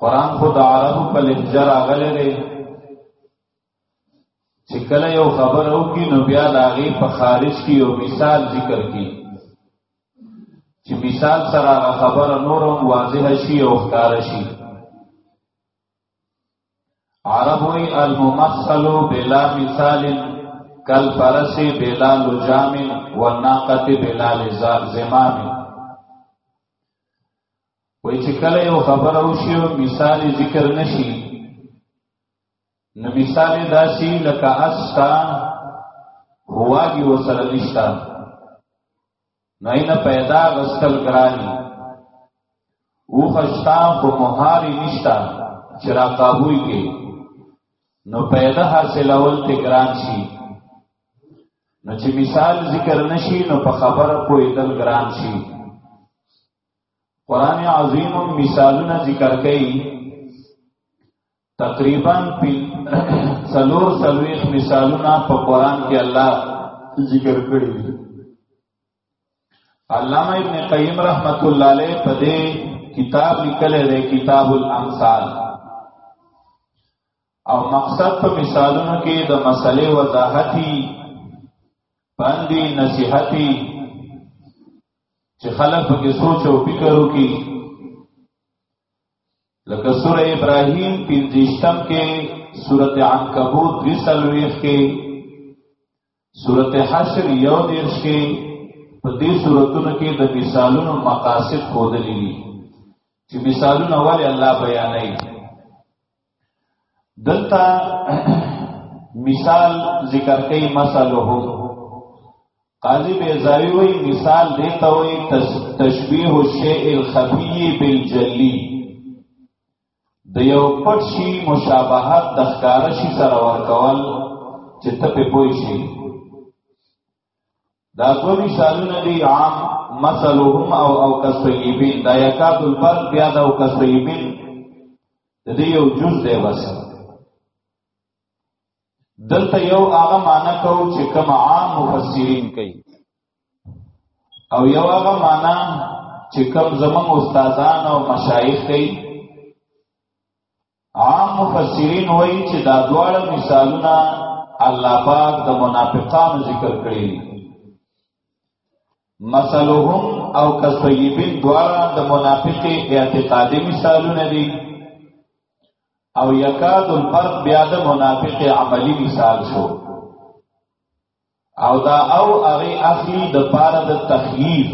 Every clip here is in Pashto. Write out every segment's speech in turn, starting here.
قران خو د عربو په لهجه راغلی دی چې کله یو خبر او کی نو بیا د هغې په خارج کې یو مثال ذکر کی چې مثال سره هغه خبره نور هم واضح شي او ښکار شي عرب وی الممثل بلا مثال کل فرس بلا لجام والناقه بلا زمام وای چې کله یو خبره وشي او مثال ذکر نشي نو مثال داسي لکه استا هواږي وسره نشتا نه نه پیدا غسل ګرانی او خشتا خو مهاري نشتا چې را قابوي کې نو پیدا حاصل اول ته ګران شي نو چې مثال ذکر نشي نو په خبره کوې دل ګران شي قران عظیم مثالونه ذکر کړي تقریبا څلور څلويخ مثالونه په قران کې الله ذکر کړي علامه ابن قیم رحمت الله علیه په دې کتاب لیکل دی کتاب الامثال او مقصد په مثالونو کې د مسلې وضاحتي باندې نصيحتي چې خلک په کې سوچ او فکر وکړي لکه سوره ابراهيم پنځشتم کې سوره عنکبوت وسلويخ کې سوره حشر یو دیرش کې په دې سوراتونو کې د مثالونو مقاصد خودلې دي چې مثالونه ولې الله بیانوي دلته مثال ذکر کوي مثله قاضی بیزاوی وی مثال دیتا وی تشبیح الشیء الخفی بالجلی د یو پټ شي مشابهت د ښکار شي سره ورکول چې ته په پوي شي دا دوه مثالونه دي عام مثلهم او او کسیبین دا یکات البر بیا دا او کسیبین د دې یو جز دی بس دلته یو هغه معنی کو چې کوم عام مفسرین کوي او یو هغه معنی چې کوم زمون استادان او مشایخ کوي عام مفسرین وایي چې دا دواړه مثالونه الله پاک د منافقانو ذکر کړی مثلهم او کسیبین دواړه د منافقې اعتقادي مثالونه دي او یکاد الفرق بیا د منافق عملی مثال شو او دا او هغه اصلي د پاره د تخییر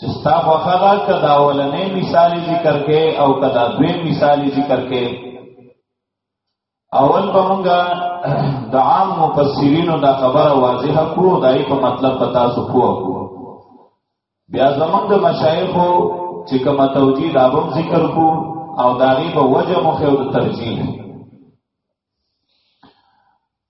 چې ستا خوښه ده که دا اولنې مثالي ذکر کې او که دا دویم مثالي ذکر کې اول به مونږه د عام مفسرینو دا خبره واضحه کړو دای په مطلب په تاسو پوه کړو بیا زمونږ د مشایخو چې کومه توجیه دا به ذکر کو او داغي په وجه مخه او ترجیح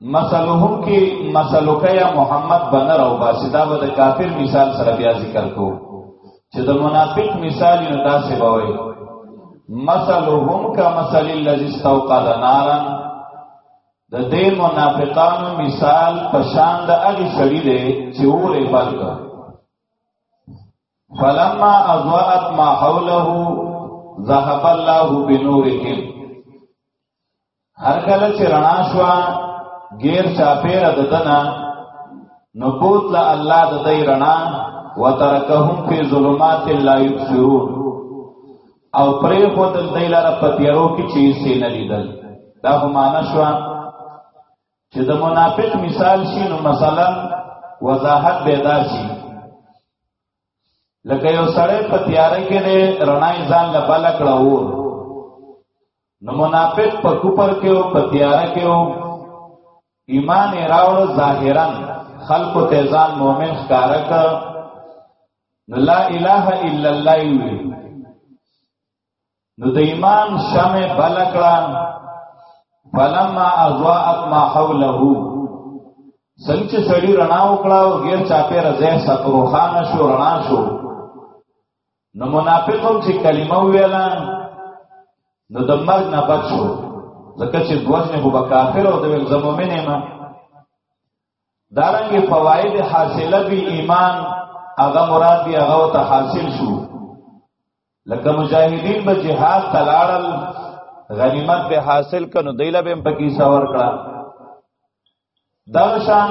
مثلهم کې مثلک یا محمد بنر او باسدا به د کافر مثال سره بیا ذکر کو چې د منافق مثال یې داسې بوي مثلهم کا مثل الذي استوقد نارا د دې منافقانو مثال په شان د هغه سړي دی چې اورې بل کړ فلما اضاءت ما حوله ذهب الله بنورهم هر کله چې رڼا شو غیر چاپیره د دنا نو بوت لا الله د دې رڼا وترکهم فی ظلمات لا یبصرون او پرې خو د دې لار په تیارو کې چې سي نه لیدل دا هم معنا شو چې د منافق مثال شي نو مثلا وضاحت به داسي لکه یو سړی په تیارې کې رڼا ځان لپاره کړو نو منافق په کوپر کې او په تیاره کې او ایمان یې راوړ ظاهرا خلق ته ځان مؤمن ښکار کړ نو لا اله الا الله وی نو د ایمان شمه بلکړه فلما اضاءت ما حوله څنګه سړی رڼا وکړه او غیر چاپه رزه سپروخانه شو رڼا شو نو منافقو چې کلمه ویلا نو د مرګ نه بچ شو ځکه چې دوځنه هو کافر او د ویل زمومن ما دارنګ فواید حاصله به ایمان هغه مراد دی هغه ته حاصل شو لکه مجاهدین به جهاد تلاړل غنیمت به حاصل کنو دیله به پکې ساور کړه دا شان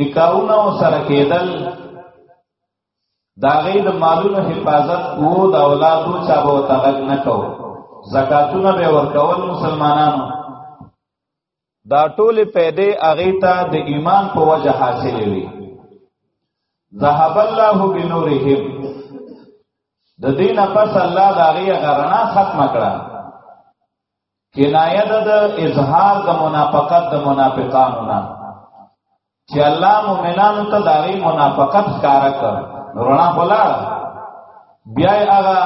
نکاحونه سره کېدل دا غي د مالونو حفاظت وو د اولادو چا به تغل نه کو زکاتونه به ورکول مسلمانانو دا ټول پیدې اغه ته د ایمان په وجه حاصلې وي ذهب الله بنورهم د دینه پس الله دا غي غرنا ختم کړه کنایه ده د اظهار د منافقت د منافقانو نه چې الله مؤمنانو ته دغه منافقت ښکارا کړ نورنا بولا بیا هغه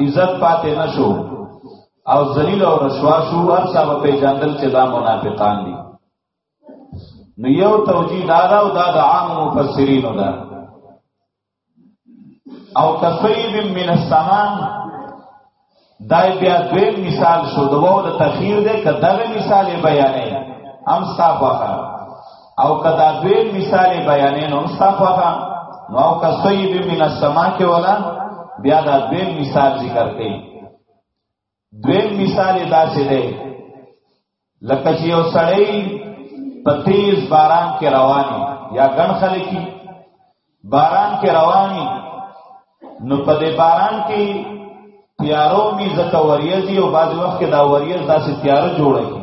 عزت پاتې نشو او ذلیل او رسوا شو هر څه په جندل چې دا منافقان دي نو یو توجیه دا دا او دا د عام مفسرینو ده او کصیب من السمان دای بیا دویم مثال شو د وو د تخیر ده که دغه مثال بیانې هم صافه او کدا دویم مثال بیانې نو صافه نو او کصیب من السما کې ولا بیا دا دویم مثال ذکر کړي دویم مثال یې داسې دی لکه چې یو سړی په تیز باران کې رواني یا ګڼ خلکی باران کې رواني نو په دې باران کې تیارو می زته وریځي او بعض وخت کې دا وریځ داسې تیار جوړه کی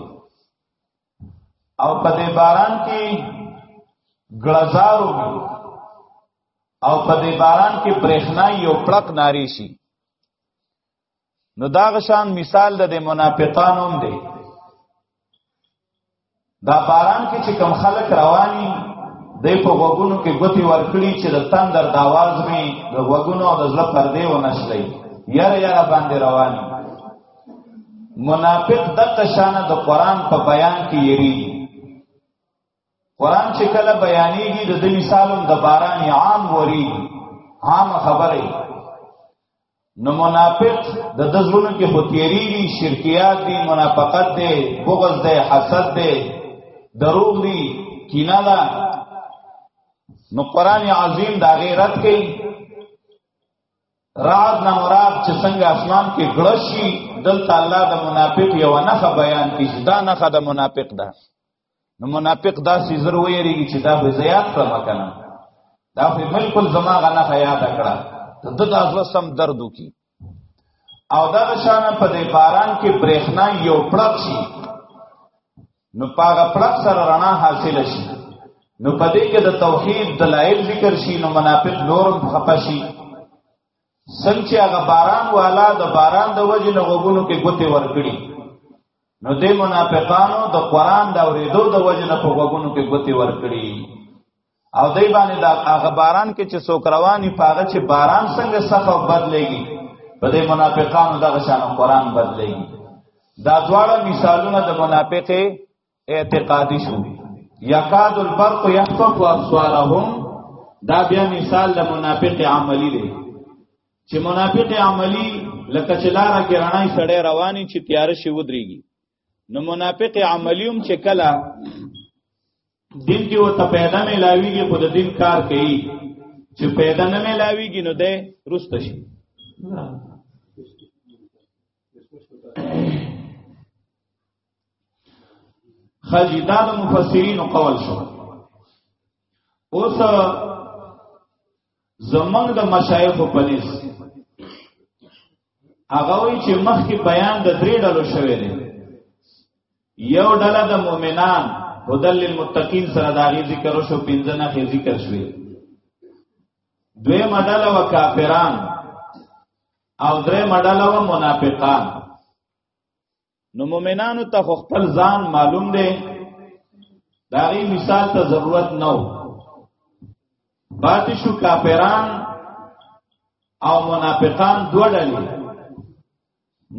او په دې باران کې ګلزارو می او په دې باران کې برېښنا یو پړق ناری شي نو دا غشان مثال د منافقانو هم دی دا باران کې چې کم خلک رواني د په وګونو کې ګوتی ورکړي چې د تندر د आवाज می د وګونو او د زړه پردې و نشلې یار یار باندې رواني منافق د تشانه د قران په بیان کې یری قران چې کله بیانېږي د دې مثالون د باران عام وری عام خبره نو منافق د دزړونو کې هوتيري دي شرکيات دي منافقت دي بغض دي حسد دي دروغ دي کینه ده نو قران عظیم دا غیرت کوي رعد نه مراد چې څنګه اسمان کې غړشي دلته الله د منافق یو نه بیان کیږي دا نه د منافق ده نو منافق دا سی زر ویریږي چې دا به زیات کړم کنه دا په بالکل زما غنه یاد کړه ته دغه ازو سم درد وکي او دا شان په دې باران کې برېښنا یو پړک شي نو پاغه پړک سره رڼا حاصل شي نو پدې کې د توحید دلایل ذکر شي نو منافق نورم خپشي څنګه چې هغه باران والا د باران د وجې نه غوګونو کې ګوتې ورکړي نو دې منافقانو د قران د اوریدو د وجې نه په غوګونو کې ګوتې ورکړي او دې باندې د هغه باران کې چې څوک رواني پاغه چې باران څنګه صفه بدلېږي په دې منافقانو دغه شان قران بدلېږي دا دواړه مثالونه د منافقې اعتقادی شو یکاد البرق یحفق ابصارهم دا بیا مثال د منافق عملی دی چې منافق عملی لکه چې لاره کې رڼای سړی رواني چې تیار شي ودرېږي نو منافق عملی هم چې کله دین کې و ته پیدا ملاویږي خود دین کار کوي چې پیدا نه ملاویږي نو ده رست شي خجی دا د مفسرین قول شو اوس زمنګ د مشایخ په نس هغه وی چې مخکې بیان د درې ډلو شوی دی یو ډله د مؤمنان هدل للمتقین سره دا غي ذکر شو پنځه نه خې ذکر شوی دوی مدل و کافران او درې مدل و منافقان نو مؤمنانو ته خپل ځان معلوم دی دا غي مثال ته ضرورت نه و پاتې شو کافران او منافقان دوه ډلې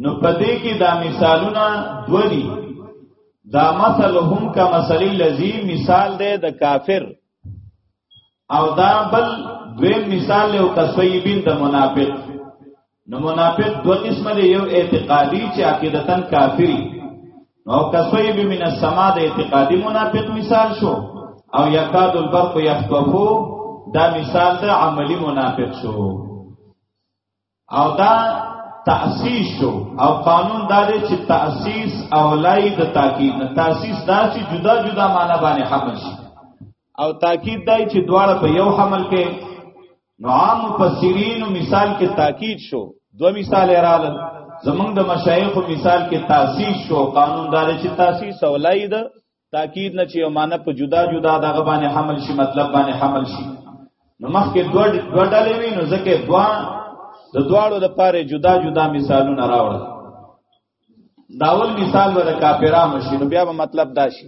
نو پدې کې دا مثالونه دوه دي دا مثل هم کا مثل الذی مثال دی د کافر او دا بل دویم مثال له کسیبین د منافق نو منافق دو قسمه دی یو اعتقادی چې عقیدتن کافری نو کسوی به من السما د اعتقادی منافق مثال شو او یکاد البرق یخطفو دا مثال د عملی منافق شو او دا تأسیس شو او قانون دا دی چې تأسیس اولای د تاکید نه تأسیس دا چې جدا جدا معنی باندې حمل شي او تاکید دای چې دواړه په یو حمل کې نو عام مفسرین مثال کې تاکید شو دو مثال رااله زمونږ د مشایخ مثال کې تاسیس شو قانون دار چې تاسیس اولای ده تاکید نه چې معنی په جدا جدا دغه باندې حمل شي مطلب باندې حمل شي نو مخکې دوه دوه ډلې وي نو ځکه دوا د دواړو د پاره جدا جدا مثالونه راوړل داول مثال ور کافرانو شي نو بیا به مطلب دا شي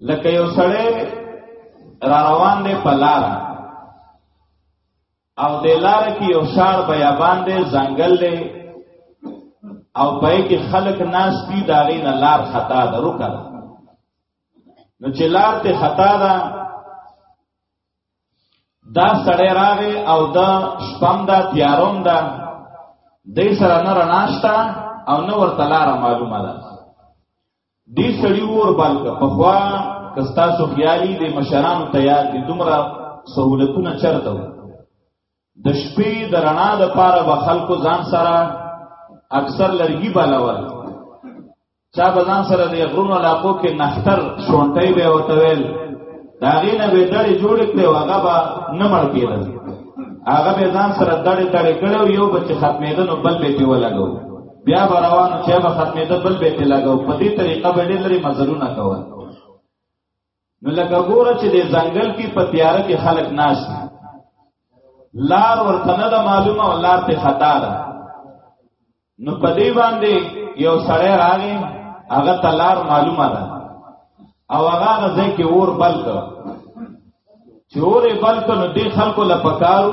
لکه یو سړی را روان دی په لار او د لار کې یو شار بیابان دی ځنګل دی او پای کې خلک ناس دي دا غي نه لار خطا ده رکا ده نو چې لار ته خطا ده دا سړی راغی او دا شپم دا تیاروم ده دې سره نه رناشتا او نو ورته لار معلومه ده دې سړی ور بلک په خوا کستا سو خیالي د مشرانو تیار دي دومره سہولتونه چرته د شپې د رڼا د پاره به خلکو ځان سره اکثر لرګي بلول چا به ځان سره د غرونو علاقو کې نختر شونټي به وته ویل دا غینه به دړې جوړ کړي هغه به نه مړ کېدل هغه به ځان سره دړې دړې کړو یو بچ ختمېدنو بل به پیولګو بیا به روان چې به ختمېده بل به ته لګاو په دې طریقه به ډېر لري مزلونه کول نو لکه ګوره چې د ځنګل کې په تیاره کې خلک ناش دي لار ورته نه ده معلومه او لار ته خطا ده نو په دې باندې یو سړی راغی هغه ته لار معلومه ده او هغه ځای کې اور بل کړ چې اور یې بل کړ نو دې خلکو له پکارو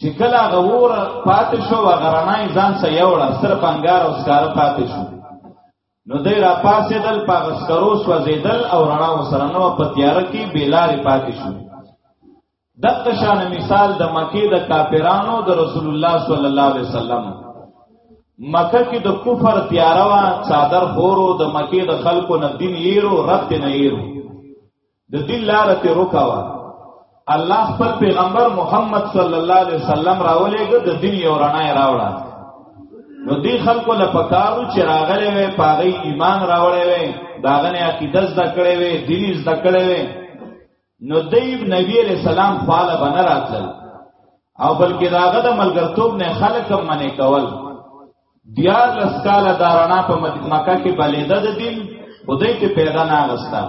چې کله هغه ور پاتې شو هغه رڼا یې ځان سره یوړه صرف انګار او سکاره پاتې شو نو دی را پاسې دل پاغه سکرو سوځېدل او رڼا وسره نو په تیار کې بیلارې پاتې شو دغه شان مثال د مکې د کافرانو د رسول الله صلی الله علیه وسلم مکه کې د کفر تیاروا صادر خورو د مکې د خلکو نه دین یېرو رد نه یېرو د دین لار ته روکاوه الله خپل پیغمبر محمد صلی الله علیه وسلم راولېګ د دین یو رڼا راوړه نو دی خلکو له پکارو چې راغلې وې پاغي ایمان راوړې وې داغنه عقیده زده کړې وې دین زده کړې وې نو دیب نبی علیہ السلام خواله بنراتل او بلکې داغه د ملګرتوب نه خلک منې کول بیا لسکاله دارانا په مکه کې بلیده د دین خدای ته پیدا نه غستا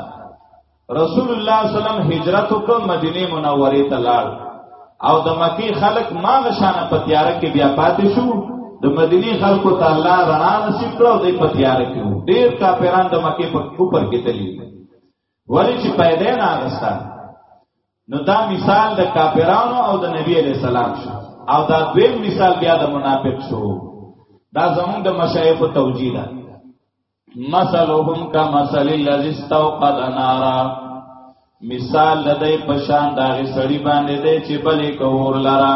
رسول الله صلی الله علیه وسلم هجرت وکړ مدینه منوره ته لاړ او د مکی خلک ما غشانه په تیار کې بیا پاتې شو د مدینه خلکو ته الله رڼا نصیب کړو د په تیار کې ډیر کافران د مکی په کوپر کې تللی ولی چې پیدا نه اغستا نو دا مثال د کافرانو او د نبی علی السلام شو او دا دویم مثال بیا د منافق شو دا زمون د مشایخ توجیه ده مثلهم کا مثل الذی استوقد نارا مثال د دې پشان دا غي سړی باندې دی چې بلې کور لرا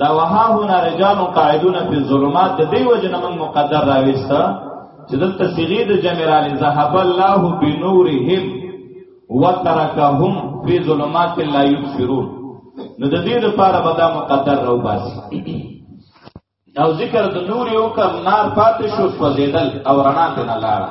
دا وها هنا رجال قاعدون فی الظلمات د دې وجه نه موږ مقدر راويسته چې دلته صيغه د جمع را ذهب الله بنورهم وترکهم فی ظلمات لا یبصرون نو د دې لپاره به دا مقدر راو باسي او ذکر د نور یو کر نار پاتې شو سوځیدل او رڼا ته نه لاړه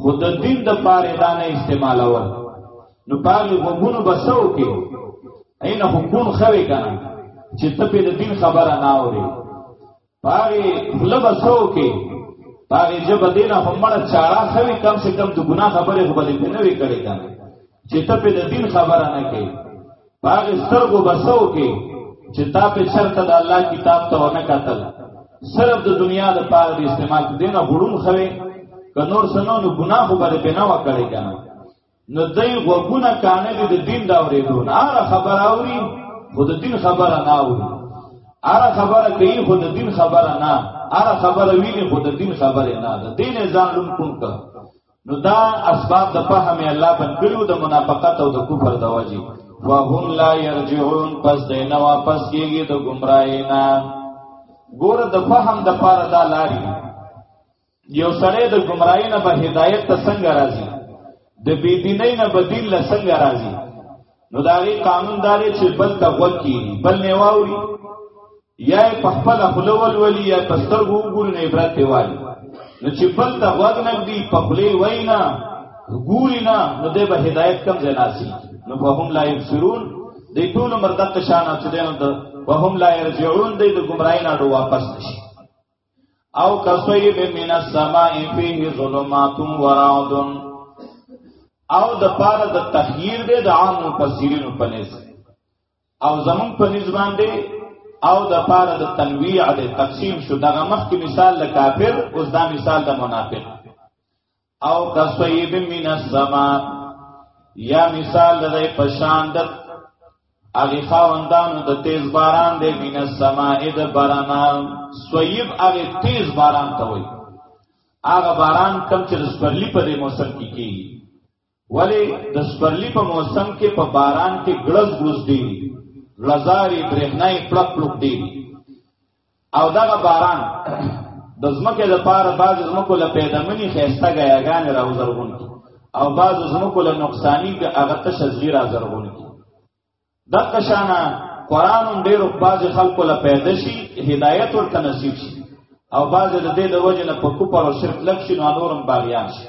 خو د دین د پاره دا نه استعمالول نو پاغي غوګونو بسو کې عین حکومت خوي کنه چې ته په دین خبره نه اوري پاغي خپل بسو کې پاغي جب دینه همړه چاړه خوي کم سے کم د ګناه خبره خو بلې نه وی کړی کنه چې ته په دین خبره نه کې باغ سترګو بسو کې چې تا په چرته د الله کتاب ته ونه کتل صرف د دنیا د پاره د استعمال دینه غړون خوي که نور سنو نو ګناه خو باندې بنا وکړي کنه نو دای غوګونه کانه دې د دین دا اورېدو نه اره خبر اوري خو د دین خبره نه اوري اره خبره کوي خو د دین خبره نه اره خبره ویني خو د دین خبره نه د دین ځان لون کون کا نو دا اسباب د فهم الله بن کړو د منافقت او د کفر د وجې وهم لا يرجعون پس دینه واپس کیږي د گمراهی نه ګور د فهم د پاره دا لاري یو سړی د گمراهی نه به هدایت ته څنګه راځي د بی دینۍ نه به دین له څنګه راځي نو دا غي قانون دار چې بل ته وکی بل نه واوري یا په خپل خلول ولی یا په سترګو ګور نه عبرت والی نو چې بل ته وګ نه دی په خلی وینا ګوري نه نو د به هدایت کم جناسي نو په هم لا یبصرون د ټول مرده شان چې دنه وهم لا يرجعون د ګمړای نه واپس نشي او کصیب من السماء فيه ظلمات ورعد او د پاره د تخییر دی د عام مفسرینو په نسبت او زمون په نسبت باندې او د پاره د تنویع د تقسیم شو دغه مخکې مثال د کافر اوس دا مثال د منافق او کسویب من السما یا مثال د پشان د اغه خاوندانو د تیز باران د من السما د بارانا سویب اغه تیز باران ته وای اغه باران کم چې سپرلی په دې موسم کې کیږي ولی د سپرلی په موسم کې په باران کې ګړز ګړز دی لزاری برهنای پړق پړق دی او دغه باران د زمکه لپاره بعض زمکو له پیدمنی خيسته غیاګان راو زرغون کی او بعض زمکو له نقصانی که هغه تشزیر را زرغون کی د قشانا قران ډیر بعض خلکو له پیدا شي هدایت او تنصیب شي او بعض د دې د وجه نه په کوپر او شرک لک شي نو نورم باغیان شي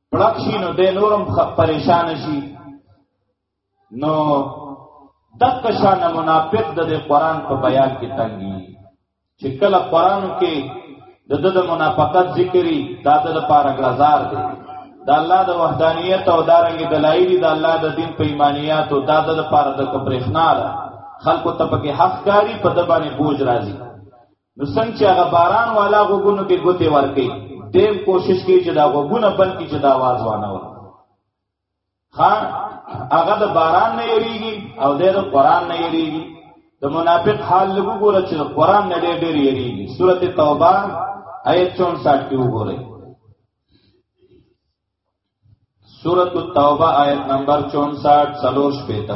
پړک شي نو د نورم پریشان شي نو دک شان منافق د قرآن په بیان کې تنګي چې کله قرآن کې د د منافقت ذکرې دا د لپاره غزار دی د الله د وحدانیت او دارنګ دلایلی د الله د دین په ایمانیات او د د لپاره د کبرښنا ده خلکو ته پکې حق کاری په د باندې بوج راځي نو څنګه چې هغه باران والا غوګونو کې ګوتې ورکې دیم کوشش کوي چې دا غوګونه بند کړي چې دا आवाज وانه و ها هغه د باران نه یریږي او د قرآن نه یریږي د منافق حال لګو ګوره چې قرآن نه ډېر ډېر یریږي سورته توبه آیت 64 کې وګورئ سورت التوبہ آیت نمبر 64 سلوش پیتا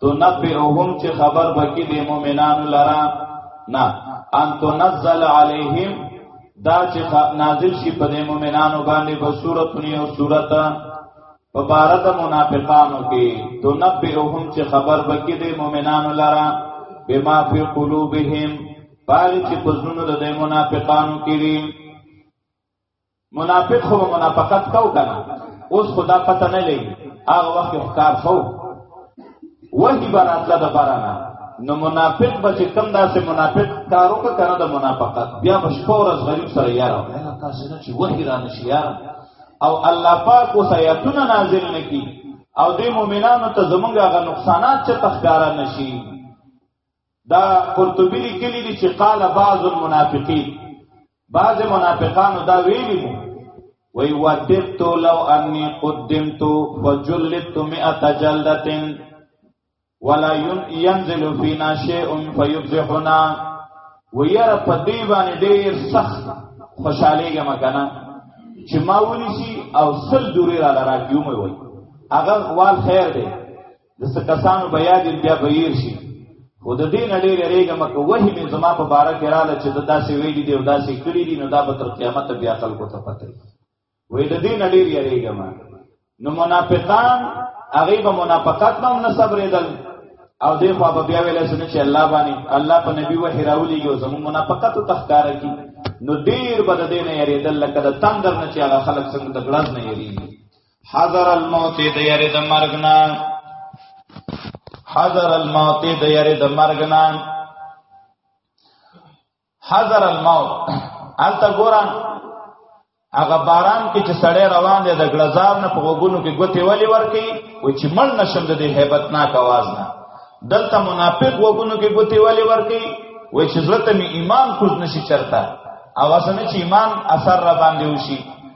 تو نبئهم چې خبر بکی دی مؤمنانو لرا نه ان تنزل علیهم دا چې نازل شي په دې مؤمنانو باندې په صورت نه او صورت په بار د منافقانو کې تو نبئهم چې خبر بکی دی مؤمنانو لرا بما فی قلوبهم پای چې پزونو د منافقانو کې منافق خو منافقت کو کنه اوس خدا پته نه لګي هغه وخت ښکار شو وحی براتله د بارانه نو منافق به چې کم داسې منافق کارو که کنه د منافقت بیا به شپه ورځ غریب سره یاره نه تاسو نه چې وحی را نشي یاره او الله پاک اوس آیاتونه نازل نکي او د مؤمنانو ته زمونږ هغه نقصانات چې تخکارا نشي دا قرطبی لیکلی دی چې قال بعض المنافقین بعض منافقانو دا ویلی مو وی وددت لو انی قدمت فجلدت مئة جلدة ولا ينزل فينا شيء فيفزحنا وير په دی باندې ډیر سخت خوشاليږي مکنه چې ما ونیسی او سل دوری را لراکیو مې وای هغه وال خیر دی د څه کسانو به یاد بیا به یې شي خو د دې نړۍ لريګه مکه وحي مې زما په باره کې رااله چې د داسې ویلي دی او داسې کړی دی نو دا به تر قیامت بیا خلکو ته پته وي د دې نړۍ لريګه ما نو منافقان هغه به منافقت هم نه صبرېدل او دې خو به بیا ویل شنو چې الله باندې الله په نبی وحي راولي یو زمو منافقت او تخکار کی نو ډیر بد دې نه یریدل لکه د تندر نه چې هغه خلک څنګه د ګلاس نه یریږي حذر الموت د یری د مرګ نه حذر الموت د یری د مرګ نه حذر الموت الته ګوران هغه باران کې چې سړی روان دی د ګلزار نه په وګونو کې ګوتې ولی ورکی و چې مړ نشم د دې hebat ناک आवाज نه دلته منافق وګونو کې ګوتې ولی ورکی و چې زړه ته می ایمان کوز نشي چرتا او اسنه چې ایمان اثر را باندې وشي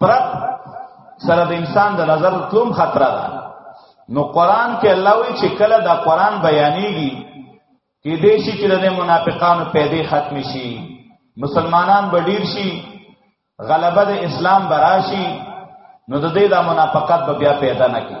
پر سره د انسان د نظر تلوم خطر ده نو قران کې الله وی چې کله دا قران بیانېږي کې دې شي چې د منافقانو پیدې ختم شي مسلمانان بډیر شي غلبه د اسلام براشي نو د دې د منافقت به بیا پیدا نه کی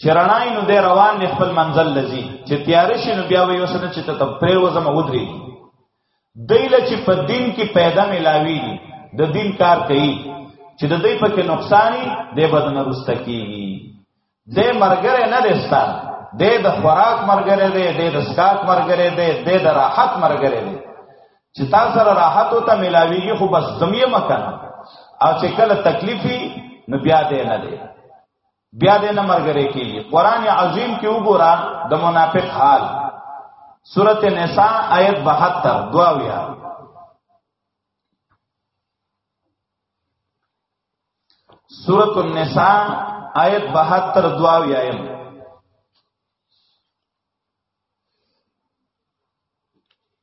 چې رڼا نو د روان نه خپل منزل لذي چې تیار شي نو بیا وي وسنه چې ته پرې وزم ودري دیل چې په دین کې پیدا ملاوي د دین کار کوي چې د دې په کې نقصاني د بدن رسته کیږي د مرګره نه دستا د د خوراک مرګره دی د د سکات مرګره دی د د راحت مرګره دی چې تاسو سره راحت او ته ملاويږي خو بس زميه مکنه او چې کله تکلیفي نو بیا دې نه دی بیا دې نه مرګره کیږي قران عظیم کې وګوره د منافق حال سورته نساء آیت 72 دواویا سورۃ النساء آیت 72 دواویا ایم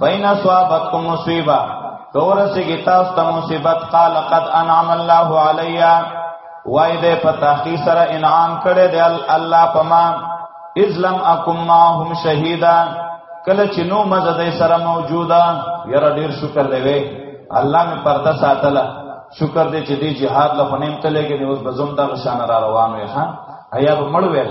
فین اصابتکم مصیبه کور سیږي تاسو ته مصیبت قال قد انعم الله علیا وای دې په تحقیق سره انعام کړي دی الله پما ازلم اکم ما هم شهیدا کله چې نو مزه دې سره موجوده یاره ډیر شکر دی وی الله می پرده ساتله شکر دې چې دې jihad له فنیم تلګې اوس بزم دا شان را روان وي ها ایا به مړ ویل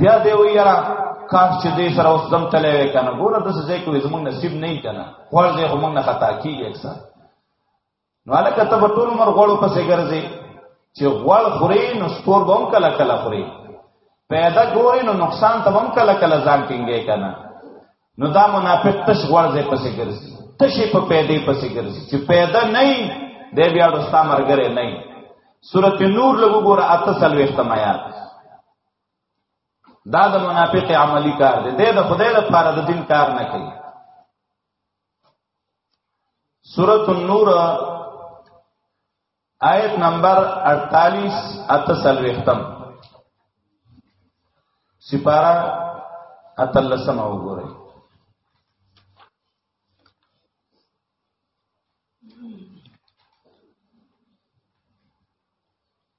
بیا دی وی یاره کار چې دې سره اوس دم تلې وې کنه ګوره د څه کوي زمونږ نصیب نه یې کنه خور دې هم نه خطا کیږي اکثر نو الکه ته په ټول عمر غوړو پسې ګرځي چې غوړ خوري نو سپور بم کله کله خوري پیدا ګوري نو نقصان ته بم کله کله ځان ټینګې کنه نو دا منافق تش غوړ دې پسې ګرځي تشې په پیدې پسې ګرځي چې پیدا نه دی بیا رستا مرګره نه سورته نور لګو ګوره اته سلوي اختمایات دا د منافق عملی کار دی د خدای لپاره د دین کار نه کوي سورۃ النور آیت نمبر 48 اتسلوختم سپارا اتلسم وګورئ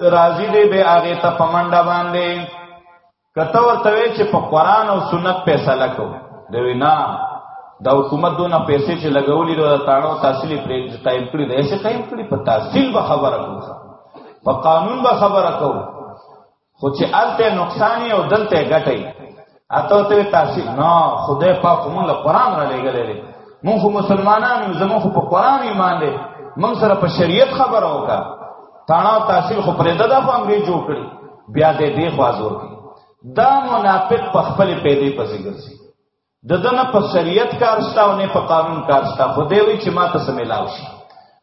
راضی دی به هغه ته پمنډه باندې کته ورته وی چې په قران او سنت فیصله کو دی وینا دا حکومت دونه پیسې چې لګولې دا تاړو تحصیل پرې قائم کړی دی چې قائم کړی په تحصیل به خبره کو په قانون به خبره کو خو چې الته نقصان او دلته ګټي اته ته تاسو نه خدای پاک مونږ له قران را لېګلې دي مونږ خو مسلمانان یو زموږ په قران ایمان دي مونږ سره په شریعت خبره وکا تانا تحصیل خو پرې دغه په انګریز جوړ کړی بیا دې دې خوازور کی دا منافق په خپل پیدې پسې ګرځي د دنه په شریعت کارستا او نه په قانون کارستا خو دې وی چې ما ته سملاو شي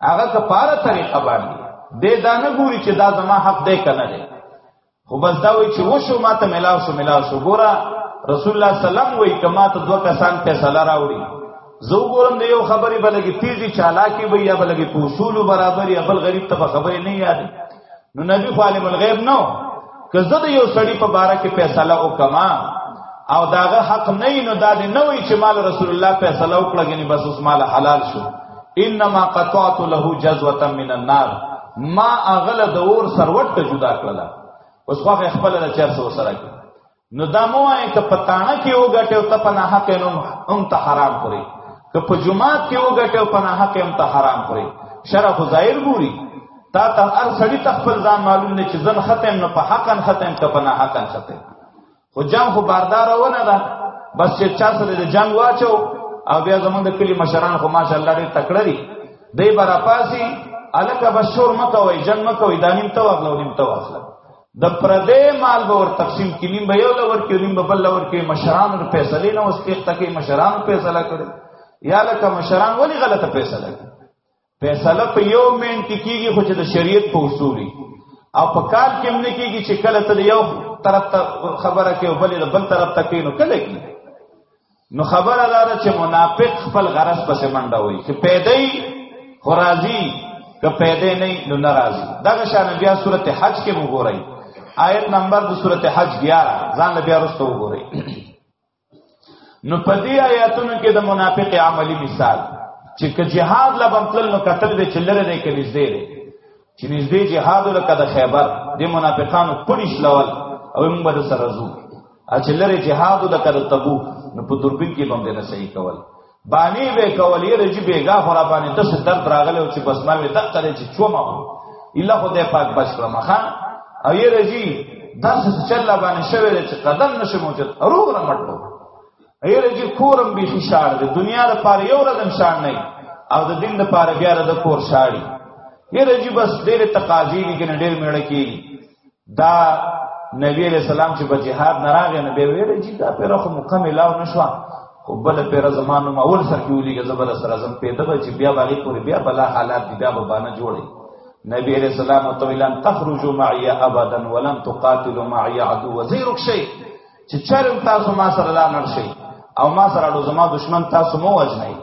هغه کپاره طریقه باندې دې دا نه ګوري چې دا زما حق دې کنه دې خو بس دا وی چې وشو ما ته ملاو شو ملاو شو ګوره رسول الله سلام وی کما ته دوه کسان فیصله راوړي زه ګورم د یو خبرې بلګي تیزی چالاکی وي یا بلګي په اصول برابر یا بل غریب ته خبرې نه یاد نو نبی خو عالم الغیب نو که زه د یو سړی په باره کې فیصله وکما او داغه حق نه نو دا نه وی چې مال رسول الله فیصله وکړه غني بس اوس مال حلال شو انما قطعت له جزوه من النار ما اغل د اور سروټ ته جدا کړل اوس خو خپل د چر سو سره کې نو دا مو آئے که پتانه کې او غټه او ته پناه حق نو هم ته حرام کړی که په جمعات کې او غټه او پناه حق هم ته حرام کړی شرف ظاهر ګوري تا ته هر سړی تخپل ځان معلوم نه چې ځن ختم نه په حقن ختم که پناه حقن ختم خو جنگ خو باردار ونه ده بس چې چا سره د جنگ واچو او بیا زمونږ د کلی مشران خو ماشاءالله ډېر تکړه دي دی برا پاسي الکه بشور مکوي جنگ مکوي دانیم ته واخلو نیم ته واخلو د پردې مال به ور تقسیم کې نیم به یو لور کې نیم به بل لور کې مشران ور فیصله نه واستیخ تکي مشران فیصله کړي یا لکه مشران ولی غلطه فیصله کړي فیصله په یو مین کې کیږي خو چې د شریعت په اصولي او په کار کې هم نه کیږي چې کله ته یو طرف ته خبره کې او بل د بل طرف ته کینو کله کی نو خبره دار چې منافق خپل غرض پسې منډه وي چې پیدای خو راضي که پیدې نه نو ناراضي دا شان بیا سورته حج کې وګورئ آیت نمبر د سورته حج 11 ځان له بیا وروسته وګورئ نو په دې آیاتونو کې د منافق عملی مثال چې که جهاد لبم تل نو قتل دې چلره دې کې نږدې دې چې نږدې جهاد لکه د خیبر د منافقانو پړیش لول او موږ به سره زو چې لره جهاد لکه د تبو نو په تربین کې باندې نه صحیح کول باندې به کولې رجی بیګا خورا باندې د څه درد راغلی او چې بس ما وې دقه دې چې چوما الا خدای پاک بچ کړم ښا او یې رجی دا څه چل باندې شوی دې چې قدم نشه موجود روغ نه مټو یې رجی کورم به خشار دې دنیا لپاره یو ردم شان نه او د دین لپاره بیا د کور شاړي یې رجی بس ډېر تقاضی دي کې ډېر میړه کیږي دا نبی علیہ السلام چې په جهاد نه راغی نه به ویل چې دا پیره خو مکمل او نشو خو بل پیره زمانو ما اول سر کې ولېږه زبر سره زم پیدا به چې بیا باغې پورې بیا بلا حالات دی بیا به باندې جوړي نبی علیہ السلام او تویلان تخرجوا معي ابدا ولن تقاتلوا معي عدو وزيرك شيء چې چرم تاسو ما سره لا نرشي او ما سره د زما دشمن تاسو مو وجنئ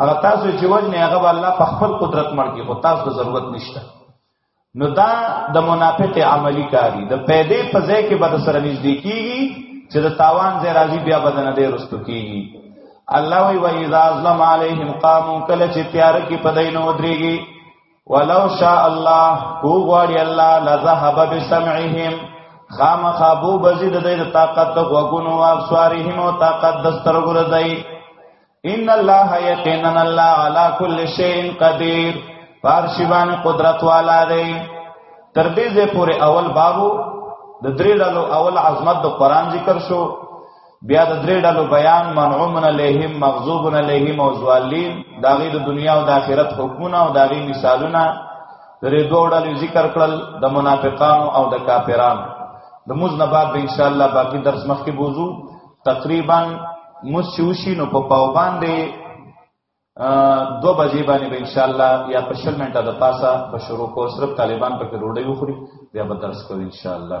هغه تاسو چې وجنه هغه الله په خپل قدرت مړ کې خو تاسو ته ضرورت نشته نو دا د منافق عملی کاری د پیدې په ځای کې بد سره نږدې کیږي چې د تاوان ځای راځي بیا بدن دې رستو کیږي الله وی وی اذا ظلم علیهم قاموا کله چې تیار کې پدینو درېږي ولو شاء الله کو غواړي الله لذهب بسمعهم خام خابو بزید د طاقت غوګونو او سوارهم او طاقت دسترګو ردی ان الله یقینا الله علی کل شیء قدیر پارشیوان قدرت والا دی تر دې ځې پورې اول بابو د درې ډلو اول عظمت د قران ذکر شو بیا د درې ډلو بیان منعومن علیهم مغضوبن علیهم او ظالین دا غي د دنیا او د آخرت حکمونه او دا غي مثالونه درې دوه ډلې ذکر کړل د منافقانو او د کافرانو د موز نه بعد به ان شاء الله باقی درس مخکې بوزو تقریبا مسوشي نو په پاو باندې دو بجې باندې به ان شاء الله یا په شل منټه د پاسه په شروع کو صرف طالبان په کې روډي وخوري بیا به درس کوي ان شاء الله